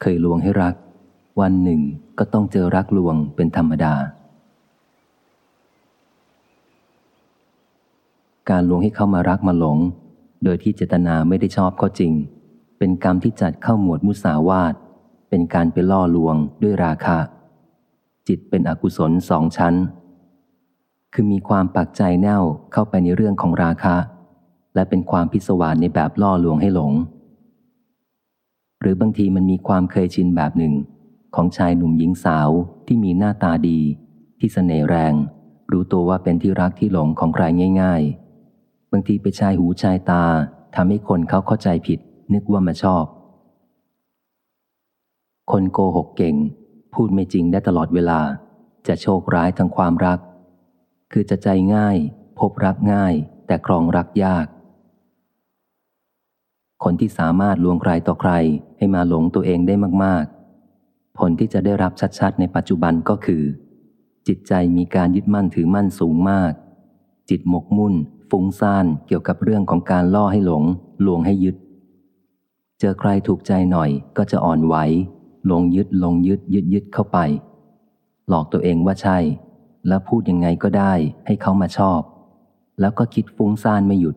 เคยลวงให้รัก วันหนึ่งก็ต้องเจอรักลวงเป็นธรรมดา การลวงให้เข้ามารักมาหลง โดยที่เจตนาไม่ได้ชอบก็จริง เป็นกรรมที่จัดเข้าหมวดมุสาวาทเป็นการไปล่อลวงด้วยราคะ จิตเป็นอกุศลสองชั้น คือมีความปักใจแน่วเข้าไปในเรื่องของราคะ และเป็นความพิศวาสในแบบล่อลวงให้หลง หรือบางทีมันมีความเคยชินแบบหนึ่ง ของชายหนุ่มหญิงสาวที่มีหน้าตาดี ที่เสน่ห์แรง รู้ตัวว่าเป็นที่รักที่หลงของใครง่าย ๆ บางทีไปชายหูชายตาทำให้คนเขาเข้าใจผิด นึกว่ามาชอบ คนโกหกเก่ง พูดไม่จริงได้ตลอดเวลา จะโชคร้ายทางความรัก คือจะใจง่าย พบรักง่าย แต่ครองรักยาก คนที่สามารถลวงใครต่อใครให้มาหลงตัวเองได้มาก ๆ ผลที่จะได้รับชัดๆ ในปัจจุบันก็คือ จิตใจมีการยึดมั่นถือมั่นสูงมาก จิตหมกมุ่น ฟุ้งซ่านเกี่ยวกับเรื่องของการล่อให้หลง ลวงให้ยึด เจอใครถูกใจหน่อยก็จะอ่อนไหวลงยึดลงยึดยึดยึดเข้าไป หลอกตัวเองว่าใช่ แล้วพูดยังไงก็ได้ให้เขามาชอบ แล้วก็คิดฟุ้งซ่านไม่หยุด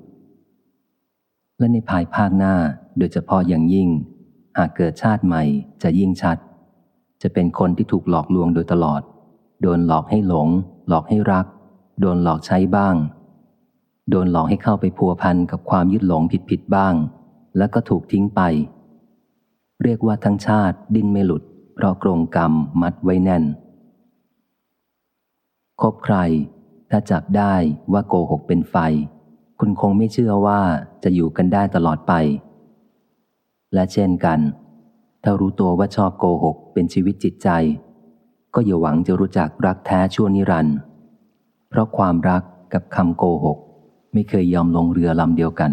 และในภายภาคหน้าโดยเฉพาะอย่างยิ่ง หากเกิดชาติใหม่จะยิ่งชัด จะเป็นคนที่ถูกหลอกลวงโดยตลอด โดนหลอกให้หลง หลอกให้รัก โดนหลอกใช้บ้าง โดนหลอกให้เข้าไปพัวพันกับความยึดหลงผิดผิดบ้าง แล้วก็ถูกทิ้งไป เรียกว่าทั้งชาติดิ้นไม่หลุด เพราะกรงกรรมมัดไว้แน่น คบใคร ถ้าจับได้ว่าโกหกเป็นไฟ คุณคงไม่เชื่อว่าจะอยู่กันได้ตลอดไป และเช่นกัน ถ้ารู้ตัวว่าชอบโกหกเป็นชีวิตจิตใจ ก็อย่าหวังจะรู้จักรักแท้ชั่วนิรันดร์เพราะความรักกับคำโกหก ไม่เคยยอมลงเรือลำเดียวกัน